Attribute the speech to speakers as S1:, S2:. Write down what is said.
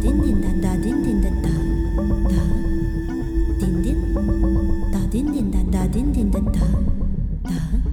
S1: 叮叮当当，叮叮当当，当，叮叮，当叮叮当当，叮叮当当，当。